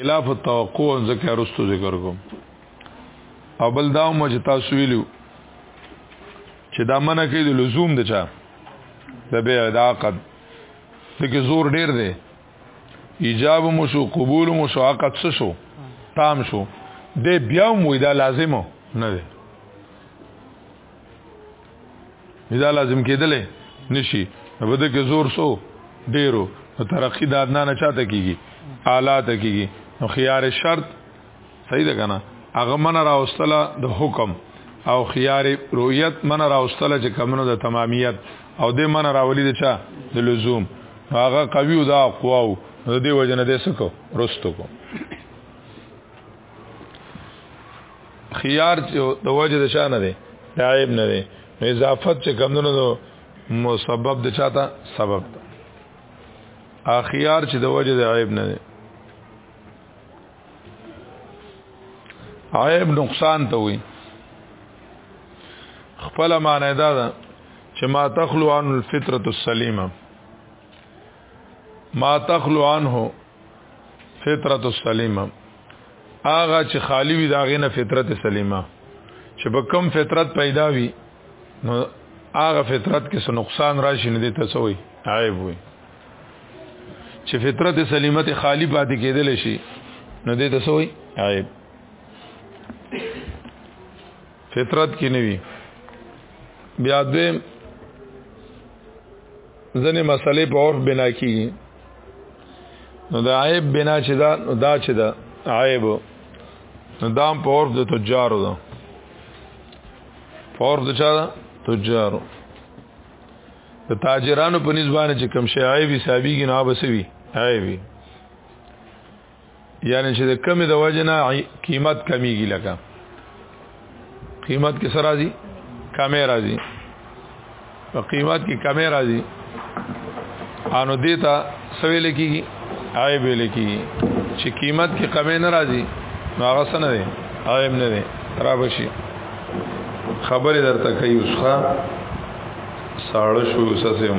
خلاف التوقع ځکه رستو ذکر کوم او بل دا مو چې تاسو ویلو چې دا منه کې د لزوم د چا د بيع د عقد دغه زور ډیر دی ایجاب مو شو قبول مو شو عقد څه شو تام شو د بیا مو دا لازمو نه دی دا لازم کېدلې نشي په دې کې زور سو ډیرو ترقی د ادنا نه چاته کیږي اعلی ته کیږي نو خيار شرط صحیح ده کنه هغه من راوستله د حکم او خيار رؤیت من راوستله چې کمنو د تمامیت او د من راولي د چا د لزوم هغه قوی او دا قواو د دې وجنه دې سکو رستو کو خيار چې د وجه د شان دی دا عیب نه دی نو اضافت چې کمونو نو مسبب د چاته سبب ده اخيار چې د وجه د عیب نه دی عیب نقصان ته وي خپل معنی دا ده چې ما تخلو عن الفطره السلیمه ما تخلو عنه فطرت السلیمه آغا چې خالی وي دا غینه فطرت سلیمه چې په کم فطرت پیدا وي نو آغا فطرت کې څه نقصان راشي نه دي تاسو وي عیب وي چې فطرت سلیمه ته خالی پاتې کېدل شي نو دې تاسو وي عیب فطرت کې نه وي بیا دویم ځنې مسلې په عرف بنا کیږي نو دا عیب بنا چې دا دا چې دا عیب نو دا په عرف د تجارو ده په عرف د چا ده تجارو د تاجرانو په نسبت چې کم شی عیب حسابيږي نه بسوي عیب یعنی چې د کمی د وجنه قیمت کمیږي لکه قیمت کې سره راځي کمې راځي په قیمت کې کمې راځي انو دیتا سوي لکېږي عیب لکېږي چې قیمت کې کمې نه راځي نو هغه څه نه دی عیب نه دی را بشي خبره درته کوي اوسخه ساړه شو سسم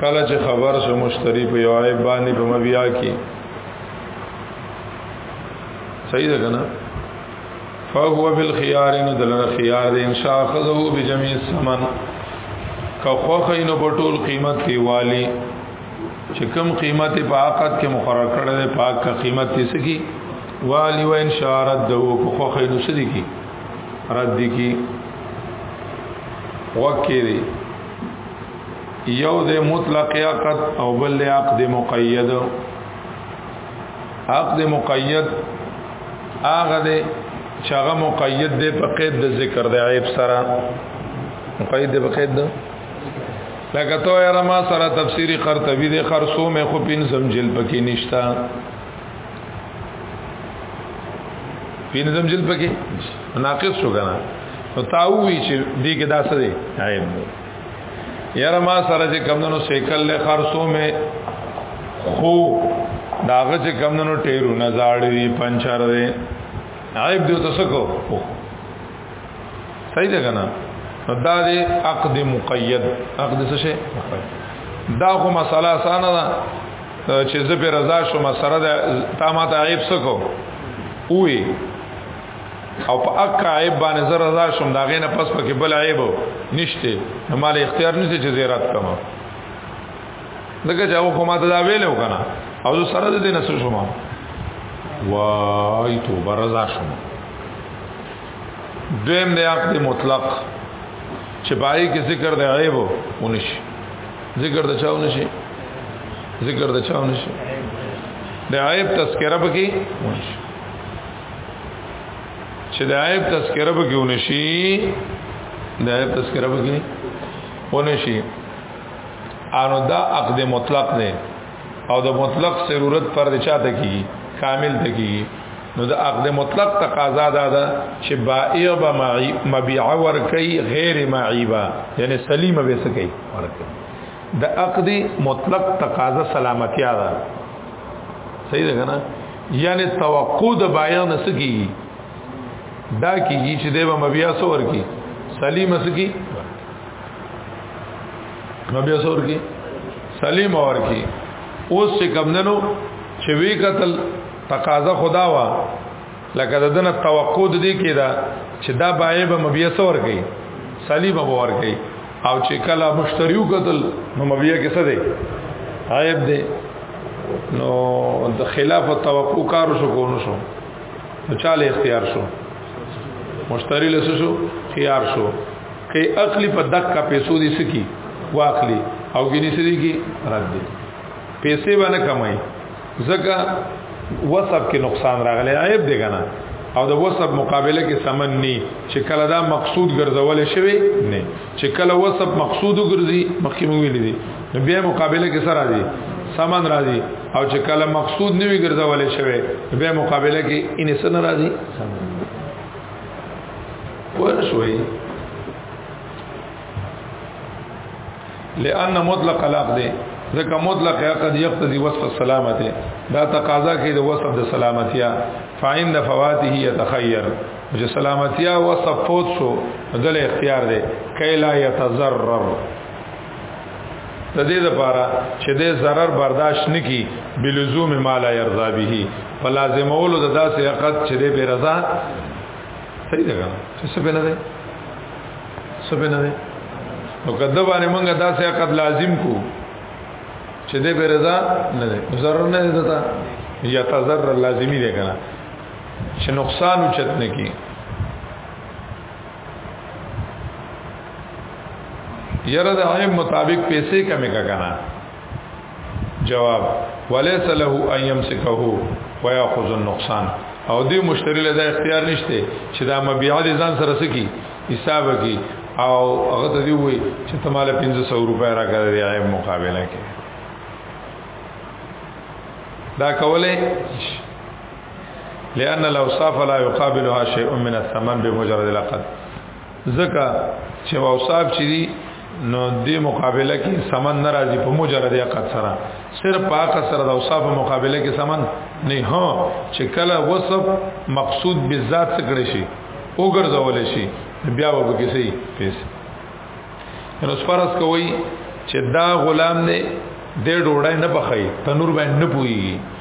کله چې خبر شو مشتری په یو عیب باندې په مبیا کې صحیح ده کنه فهو فی الخيار نو دلنه خيار دی ان شاء خذو بجميع الثمن که خوخه نو په ټول قیمت کې والی چې کم قیمت په عقد کې مقرر کړل پاک کا قیمت یې سکی والی و ان شاء رد وو په خوخه نو سدي کې رد کی وکړي یو د مطلق عقد او بل عقد مقید عقد مقید هغه د چاغه مقید دی په قید د ذکر د عیب سره مقید دی په قید د لکه تو یاره ما سره تفسیری قرطبی دی خرصو مې خو پین زمجل پکې نشتا پینځم جلد پکې ناقص شو کنه نو تاوی چې دې کې دا څه دی عیب دی یاره ما سره چې کمندونو سیکل له خرصو مې خو داغه چې کمندونو ټیرو نه زاړې پنچر دی عیب دې تاسو کو صحیح ده کنه دا دی عقد مقید عقد څه شي دا خو مسله اسانه ده چې زه به رضا شوم سره ده تا ما ته عیب سکو وی او په اک عیب باندې زه رضا شوم دا غینه پس پکې بل عیب نشته مال اختیار نشته چې زیارت کوم دغه چې هغه ما ته دا ویل وکنه او زه سره دې نه سره شوم وای تو برزا شوم دویم دی عقد مطلق چې پای کې ذکر دی عیب ونشي ذکر د چاو نشي ذکر د چاو نشي د عیب تذکرہ پکې ونشي چې د عیب تذکرہ پکې ونشي د عیب تذکرہ پکې ونشي انو دا عقد مطلق دی او د مطلق ضرورت پر چاته کی کامل ته کی نو د عقد مطلق تقاضا دا ده چې بائع به مبيع ور کوي غیر معيبه یعنی سلیمه به سکی ور کوي د عقد مطلق تقاضا سلامتی ده صحیح ده کنه یعنی توقع د بائع نه سکی دا کیږي چې د مبيع سور کی سلیمه سکی نو بیا سور کی سلیم اور کی اوس چې کمندنو چې وی قتل تقاضا خدا وا لکه دنه توقع دې کیدا چې دا بایب مبیا سور کی سلیم اور کی او چې کله مشتریو قتل نو مبیا کې څه دی عیب دی نو د خلاف توقع کار شو کو نو شو نو چاله اختیار شو مشتری لس شو خيار شو کې اخلي په دک پیسو دي سکی واخلي او ګني سری کی رد دي پیسې باندې کمای زکه وسب کې نقصان راغلی عیب دی کنه او د وسب مقابله کې سمن ني چې کله دا مقصود ګرځول شوی نه چې کله وصف مقصود وګرځي مخکې مو ویل دي نو بیا مقابله کې سره دي سامان راځي او چې کله مقصود نه وي ګرځولې شوی بیا مقابله کې ان سن راځي ولا شوي لأن مطلق العقد ځکه مطلق عقد یقتضي وصف السلامته دا تقاضا کوي د وصف د سلامتیا فعند فواته يتخير چې سلامتیا او سپوت شو دل اختیار دی کایلا یتضرر د دې لپاره چې دې zarar برداشت نکي بلزوم مالا يرضا به فلازمولو د داسې عقد چې دې به رضا صحیح ده څه څه بنه ده څه بنه ده نو کده باندې موږ داسې عقد لازم کو چې دې به رضا نه ده zarar نه ده تا یا تضرر لازمی ده کنه چې نقصان اوچت نه کی یره د عیب مطابق پیسې کمې کا کنه جواب وليس له ان يمسكه وياخذ النقصان او دې مشتری له اختیار نشته چې دا مبيعه دي ځان سره سکی حساب کی او هغه ته دی وای چې تماله 1500 روپیا راکړه دی عیب مقابله کې دا کوله لأن الاوصاف لا يقابلها شيء من الثمن بمجرد العقد ځکه چې اوصاف چې دي نو د مقابله کې سمن ناراضي په مجرد عقد سره صرف پاک سره د اوصاف مقابله کې سمن نه هو چې کله وصف مقصود بالذات څخه شي او ګرځول شي بیا وګ کې سي پیسې نو سپارس کوي چې دا غلام نه د ډوړای نه بخای تنور باندې نه پوي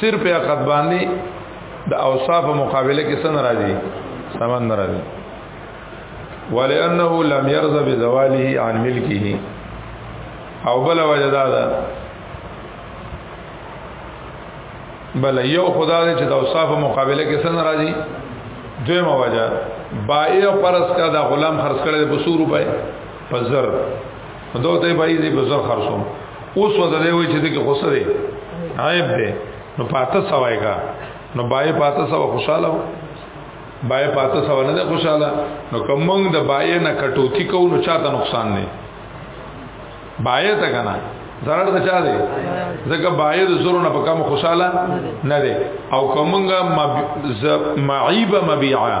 سر په عقد باندې د اوصاف مقابله کې څنګه راځي سامان ناراضي ولانه لم يرضى بزواله عن ملكه او بل وجدا ده بل یو خدا دې چې د اوصاف مقابله کې څنګه راځي دویمه وجه بائع پرس کا دا غلام خرڅ کړي په 100 روپے په زر دو ته بای دې بزر خرصوم اوس ودا دی وای چې دې کې غوسه دی عیب دی نو پاته سوای کا نو بای پاته سو خوشاله بای پاته سو نه ده خوشاله نو کومنګ د بای نه کټوتی کو نو چاته نقصان نه بای ته کنه zarar د چا دی ځکه بای د زورو نه په کم خوشاله نه دی او کومنګ معیب مبيعا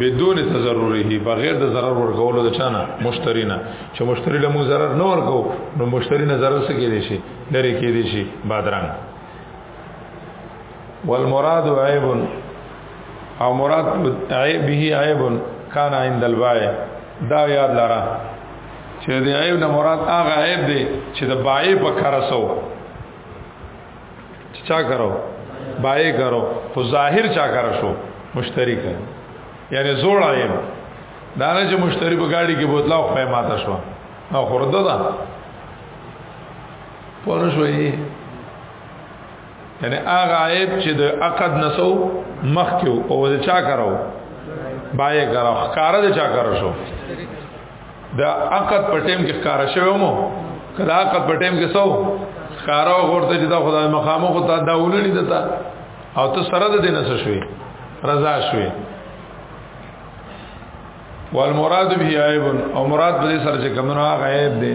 بدون تضرره بغیر د ضرر ورکولو د چانه مشتری نه چې مشتری له مون ضرر نه ورکو نو مشتری نه ضرر سکے دي شي لري کې دي شي بادرنګ والمراد عیب او مراد عیب به عیب کان عند البائع دا یاد لرا چې د عیب نه مراد هغه عیب دی چې د بائع په کار سو چې چا کرو بای کرو خو ظاهر چا کرا شو مشتری کړ یعنی زوړ عیب دا نه چې مشتری په گاډي کې بوتلا او خپل ماته شو او خورده ده پوه شو یې یعنی هغه عیب چې د عقد نسو مخ کې او د چا کرو بای کرو خکاره د چا کرو شو دا عقد په ټیم کې ښکارا شوی مو کله عقد په ټیم کې سو ښکارا ورته چې دا خدای مخامو خو ته دا ولړي دتا او ته سره د دینه څه شوی رضا شوی والمراد به عیب او مراد به سره چې کمنو هغه عیب دی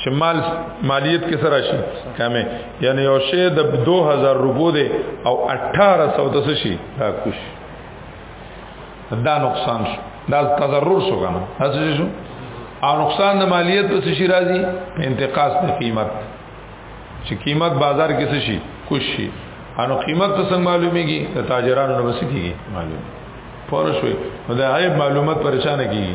چې مال مالیت کې سره شي کمه یعنی یو شی د 2000 روپو دی او 1800 د شي دا کوش دا نقصان شو دا تضرر شو کنه هڅه شو او نقصان د مالیت په شي راځي په انتقاص د قیمت چې قیمت بازار کې شي کوش شي انو قیمت ته څنګه معلومیږي د تاجرانو نه وسکیږي معلومه پوره شوي نو د عیب معلومات پریشان کیږي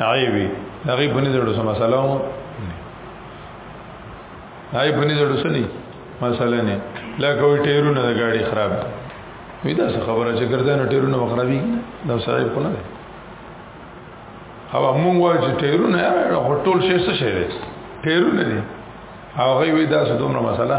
هغه وی هغه بنی زړه سم مسله مو هغه بنی زړه سلی مسله نه لکه وی ټیرونه د گاډي خراب وی دا خبره چې ګرځنه ټیرونه خرابي دا صاحب کو نه دی او موږ وایو چې ټیرونه هټول شي څه شي دی ټیرونه دي هغه وی دا څه دومره مسله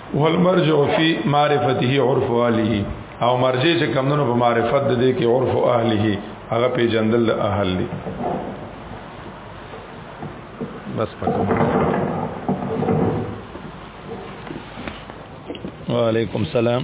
والمرجع فی معرفته عرف اهله او مرجع چې کمونو په معرفت د دې کې عرف اهله هغه په جندل اهل دي بس پکم وعلیکم السلام